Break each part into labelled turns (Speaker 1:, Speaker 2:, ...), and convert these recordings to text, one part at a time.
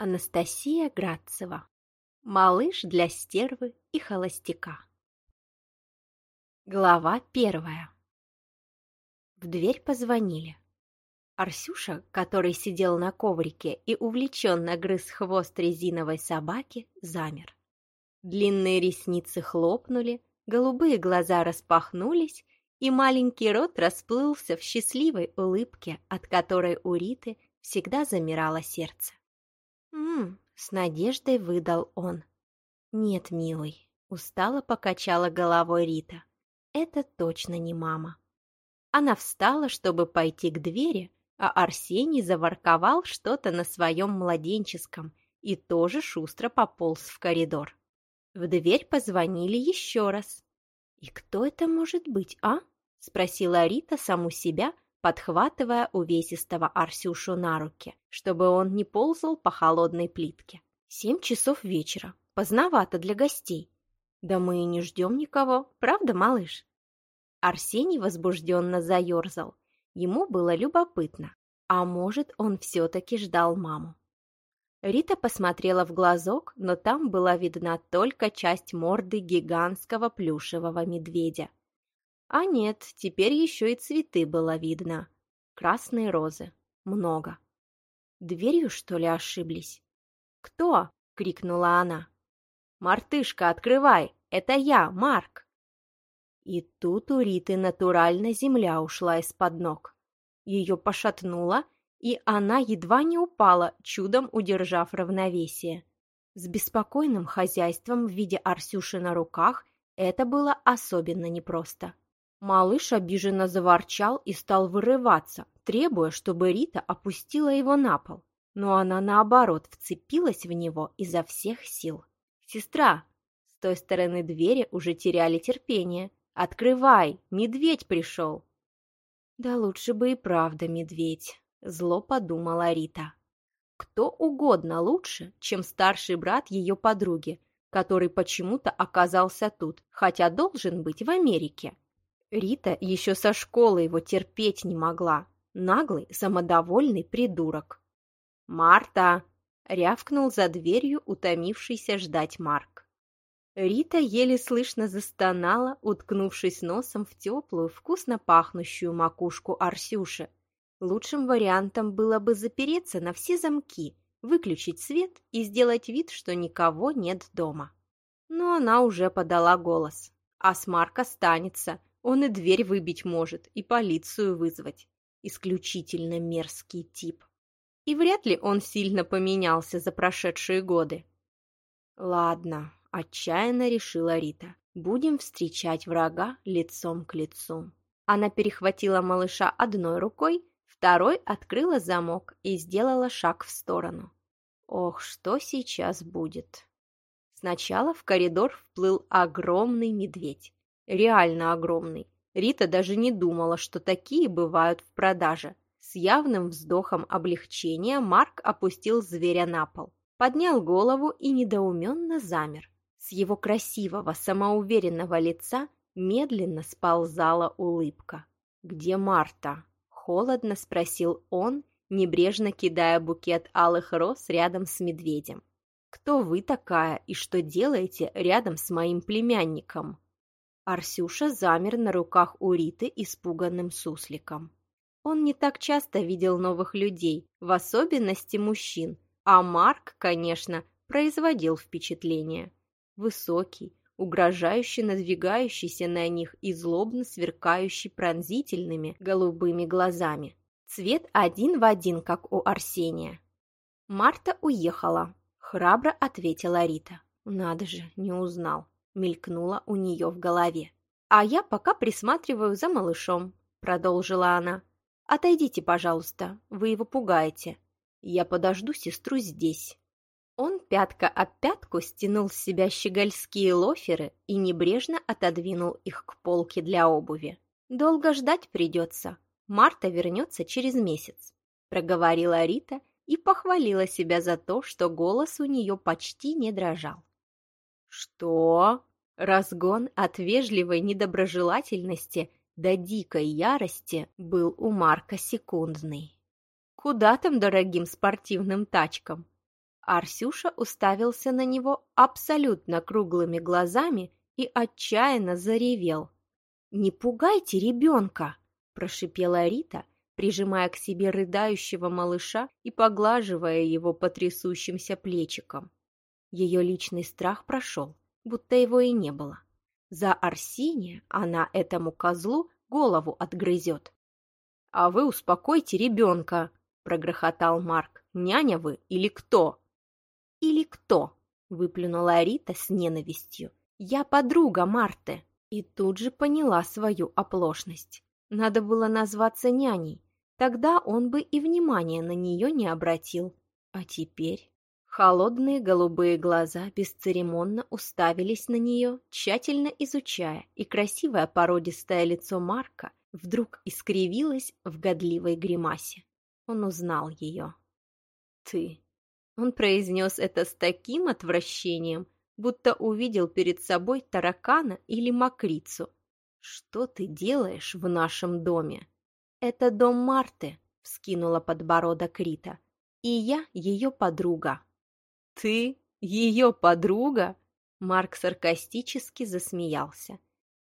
Speaker 1: Анастасия Градцева. Малыш для стервы и холостяка. Глава первая. В дверь позвонили. Арсюша, который сидел на коврике и увлеченно грыз хвост резиновой собаки, замер. Длинные ресницы хлопнули, голубые глаза распахнулись, и маленький рот расплылся в счастливой улыбке, от которой у Риты всегда замирало сердце. «М-м», с надеждой выдал он. «Нет, милый», — устало покачала головой Рита. «Это точно не мама». Она встала, чтобы пойти к двери, а Арсений заворковал что-то на своем младенческом и тоже шустро пополз в коридор. В дверь позвонили еще раз. «И кто это может быть, а?» — спросила Рита саму себя, подхватывая увесистого Арсюшу на руки, чтобы он не ползал по холодной плитке. Семь часов вечера. Поздновато для гостей. Да мы и не ждем никого, правда, малыш? Арсений возбужденно заерзал. Ему было любопытно. А может, он все-таки ждал маму. Рита посмотрела в глазок, но там была видна только часть морды гигантского плюшевого медведя, а нет, теперь еще и цветы было видно. Красные розы. Много. Дверью, что ли, ошиблись? «Кто?» — крикнула она. «Мартышка, открывай! Это я, Марк!» И тут у Риты натурально земля ушла из-под ног. Ее пошатнуло, и она едва не упала, чудом удержав равновесие. С беспокойным хозяйством в виде Арсюши на руках это было особенно непросто. Малыш обиженно заворчал и стал вырываться, требуя, чтобы Рита опустила его на пол. Но она, наоборот, вцепилась в него изо всех сил. «Сестра!» С той стороны двери уже теряли терпение. «Открывай! Медведь пришел!» «Да лучше бы и правда медведь», — зло подумала Рита. «Кто угодно лучше, чем старший брат ее подруги, который почему-то оказался тут, хотя должен быть в Америке. Рита еще со школы его терпеть не могла. Наглый, самодовольный придурок. «Марта!» — рявкнул за дверью утомившийся ждать Марк. Рита еле слышно застонала, уткнувшись носом в теплую, вкусно пахнущую макушку Арсюши. Лучшим вариантом было бы запереться на все замки, выключить свет и сделать вид, что никого нет дома. Но она уже подала голос. А с Марк останется, он и дверь выбить может, и полицию вызвать. Исключительно мерзкий тип. И вряд ли он сильно поменялся за прошедшие годы. Ладно, отчаянно решила Рита. Будем встречать врага лицом к лицу. Она перехватила малыша одной рукой, второй открыла замок и сделала шаг в сторону. Ох, что сейчас будет? Сначала в коридор вплыл огромный медведь реально огромный. Рита даже не думала, что такие бывают в продаже. С явным вздохом облегчения Марк опустил зверя на пол, поднял голову и недоуменно замер. С его красивого, самоуверенного лица медленно сползала улыбка. «Где Марта?» – холодно спросил он, небрежно кидая букет алых роз рядом с медведем. «Кто вы такая и что делаете рядом с моим племянником?» Арсюша замер на руках у Риты испуганным сусликом. Он не так часто видел новых людей, в особенности мужчин, а Марк, конечно, производил впечатление. Высокий, угрожающе надвигающийся на них и злобно сверкающий пронзительными голубыми глазами. Цвет один в один, как у Арсения. «Марта уехала», — храбро ответила Рита. «Надо же, не узнал» мелькнуло у нее в голове. «А я пока присматриваю за малышом», — продолжила она. «Отойдите, пожалуйста, вы его пугаете. Я подожду сестру здесь». Он пятка об пятку стянул с себя щегольские лоферы и небрежно отодвинул их к полке для обуви. «Долго ждать придется. Марта вернется через месяц», — проговорила Рита и похвалила себя за то, что голос у нее почти не дрожал. «Что?» Разгон от вежливой недоброжелательности до дикой ярости был у Марка секундный. Куда там дорогим спортивным тачкам? Арсюша уставился на него абсолютно круглыми глазами и отчаянно заревел. «Не пугайте ребенка!» – прошипела Рита, прижимая к себе рыдающего малыша и поглаживая его по трясущимся плечикам. Ее личный страх прошел, будто его и не было. За Арсения она этому козлу голову отгрызет. «А вы успокойте ребенка!» – прогрохотал Марк. «Няня вы или кто?» «Или кто?» – выплюнула Рита с ненавистью. «Я подруга Марты!» И тут же поняла свою оплошность. Надо было назваться няней. Тогда он бы и внимания на нее не обратил. А теперь... Холодные голубые глаза бесцеремонно уставились на нее, тщательно изучая, и красивое породистое лицо Марка вдруг искривилось в годливой гримасе. Он узнал ее. «Ты!» Он произнес это с таким отвращением, будто увидел перед собой таракана или мокрицу. «Что ты делаешь в нашем доме?» «Это дом Марты», — вскинула подбородок Рита. «И я ее подруга». «Ты ее подруга?» Марк саркастически засмеялся.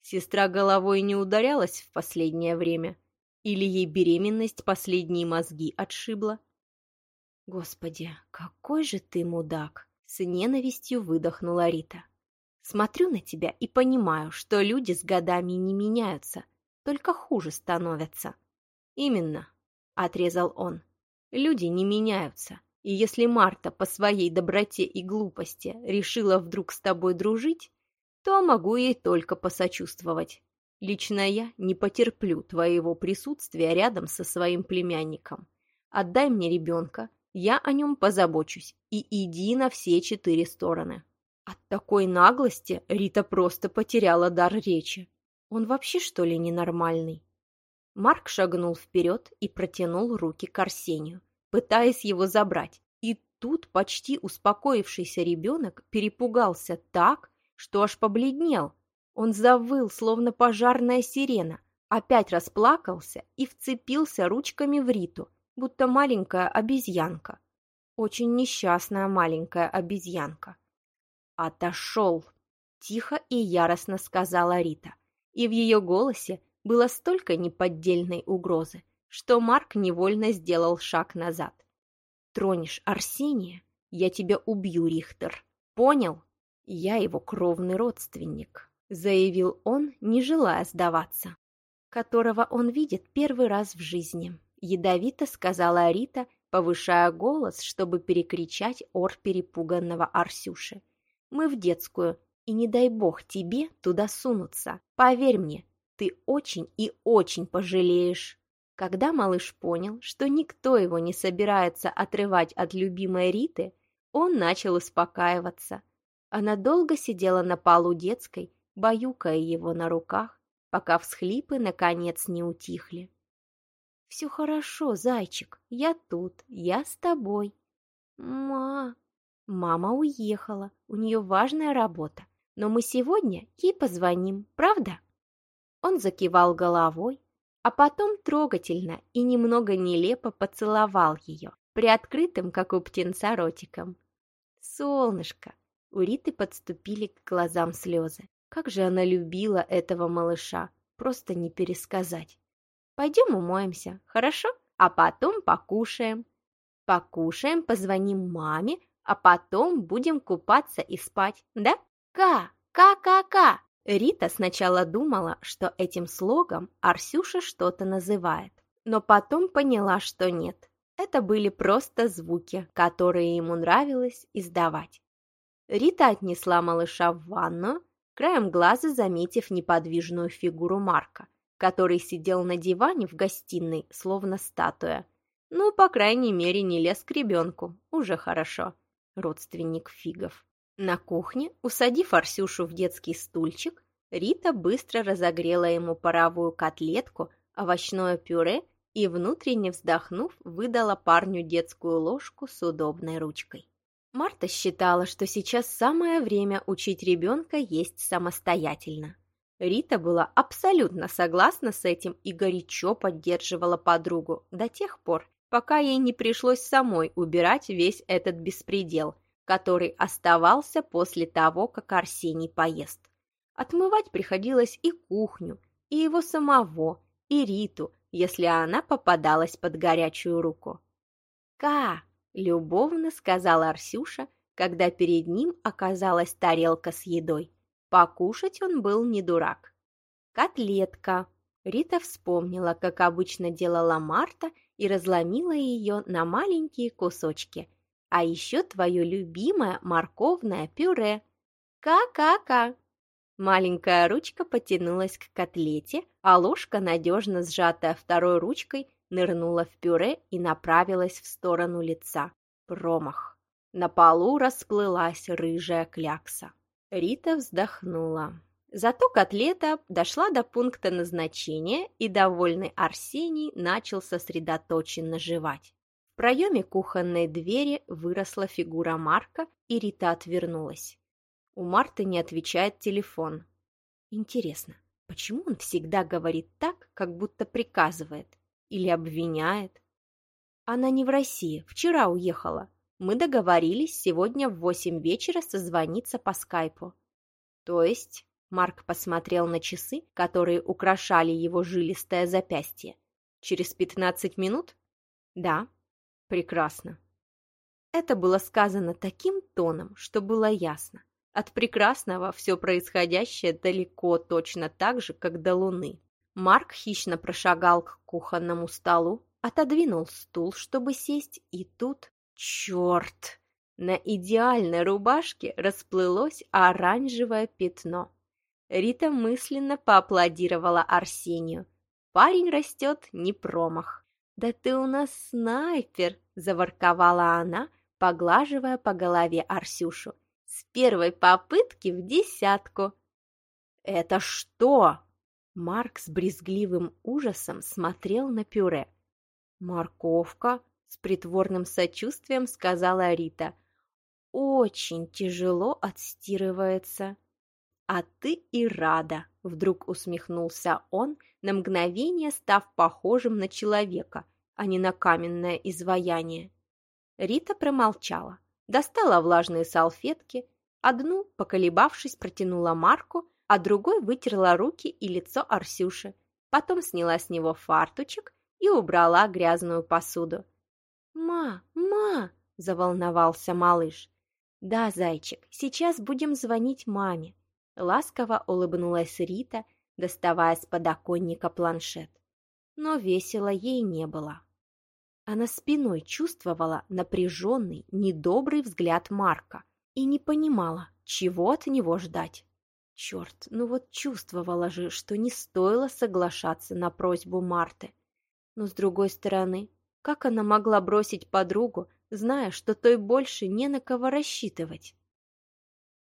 Speaker 1: Сестра головой не ударялась в последнее время? Или ей беременность последние мозги отшибла? Господи, какой же ты мудак! С ненавистью выдохнула Рита. Смотрю на тебя и понимаю, что люди с годами не меняются, только хуже становятся. Именно, отрезал он. Люди не меняются. И если Марта по своей доброте и глупости решила вдруг с тобой дружить, то могу ей только посочувствовать. Лично я не потерплю твоего присутствия рядом со своим племянником. Отдай мне ребенка, я о нем позабочусь, и иди на все четыре стороны». От такой наглости Рита просто потеряла дар речи. Он вообще, что ли, ненормальный? Марк шагнул вперед и протянул руки к Арсению пытаясь его забрать. И тут почти успокоившийся ребенок перепугался так, что аж побледнел. Он завыл, словно пожарная сирена, опять расплакался и вцепился ручками в Риту, будто маленькая обезьянка. Очень несчастная маленькая обезьянка. «Отошел!» – тихо и яростно сказала Рита, и в ее голосе было столько неподдельной угрозы, что Марк невольно сделал шаг назад. «Тронешь Арсения, я тебя убью, Рихтер. Понял? Я его кровный родственник», — заявил он, не желая сдаваться, которого он видит первый раз в жизни. Ядовито сказала Рита, повышая голос, чтобы перекричать ор перепуганного Арсюши. «Мы в детскую, и не дай бог тебе туда сунуться. Поверь мне, ты очень и очень пожалеешь». Когда малыш понял, что никто его не собирается отрывать от любимой Риты, он начал успокаиваться. Она долго сидела на полу детской, баюкая его на руках, пока всхлипы наконец не утихли. «Все хорошо, зайчик, я тут, я с тобой». «Ма...» Мама уехала, у нее важная работа, но мы сегодня ей позвоним, правда? Он закивал головой, а потом трогательно и немного нелепо поцеловал ее, приоткрытым, как у птенца, ротиком. «Солнышко!» У Риты подступили к глазам слезы. Как же она любила этого малыша, просто не пересказать. «Пойдем умоемся, хорошо? А потом покушаем. Покушаем, позвоним маме, а потом будем купаться и спать, да? Ка, ка-ка-ка!» Рита сначала думала, что этим слогом Арсюша что-то называет, но потом поняла, что нет. Это были просто звуки, которые ему нравилось издавать. Рита отнесла малыша в ванну, краем глаза заметив неподвижную фигуру Марка, который сидел на диване в гостиной, словно статуя. Ну, по крайней мере, не лез к ребенку. Уже хорошо. Родственник фигов. На кухне, усадив Арсюшу в детский стульчик, Рита быстро разогрела ему паровую котлетку, овощное пюре и, внутренне вздохнув, выдала парню детскую ложку с удобной ручкой. Марта считала, что сейчас самое время учить ребенка есть самостоятельно. Рита была абсолютно согласна с этим и горячо поддерживала подругу до тех пор, пока ей не пришлось самой убирать весь этот беспредел, который оставался после того, как Арсений поест. Отмывать приходилось и кухню, и его самого, и Риту, если она попадалась под горячую руку. «Ка!» — любовно сказала Арсюша, когда перед ним оказалась тарелка с едой. Покушать он был не дурак. «Котлетка!» Рита вспомнила, как обычно делала Марта, и разломила ее на маленькие кусочки. А еще твое любимое морковное пюре. Ка-ка-ка! Маленькая ручка потянулась к котлете, а ложка, надежно сжатая второй ручкой, нырнула в пюре и направилась в сторону лица. Промах. На полу расплылась рыжая клякса. Рита вздохнула. Зато котлета дошла до пункта назначения, и довольный Арсений начал сосредоточенно жевать. Проеме кухонной двери выросла фигура Марка, и Рита отвернулась. У Марты не отвечает телефон. Интересно, почему он всегда говорит так, как будто приказывает? Или обвиняет? Она не в России, вчера уехала. Мы договорились сегодня в восемь вечера созвониться по скайпу. То есть Марк посмотрел на часы, которые украшали его жилистое запястье. Через пятнадцать минут? Да. Прекрасно. Это было сказано таким тоном, что было ясно. От прекрасного все происходящее далеко точно так же, как до луны. Марк хищно прошагал к кухонному столу, отодвинул стул, чтобы сесть, и тут... Черт! На идеальной рубашке расплылось оранжевое пятно. Рита мысленно поаплодировала Арсению. Парень растет не промах. «Да ты у нас снайпер!» – заворковала она, поглаживая по голове Арсюшу. С первой попытки в десятку. «Это что?» Марк с брезгливым ужасом смотрел на пюре. «Морковка», — с притворным сочувствием сказала Рита. «Очень тяжело отстирывается». «А ты и рада», — вдруг усмехнулся он, на мгновение став похожим на человека, а не на каменное изваяние. Рита промолчала достала влажные салфетки, одну, поколебавшись, протянула Марку, а другой вытерла руки и лицо Арсюши, потом сняла с него фартучек и убрала грязную посуду. «Ма, ма!» – заволновался малыш. «Да, зайчик, сейчас будем звонить маме», – ласково улыбнулась Рита, доставая с подоконника планшет. Но весело ей не было. Она спиной чувствовала напряженный, недобрый взгляд Марка и не понимала, чего от него ждать. Черт, ну вот чувствовала же, что не стоило соглашаться на просьбу Марты. Но с другой стороны, как она могла бросить подругу, зная, что той больше не на кого рассчитывать?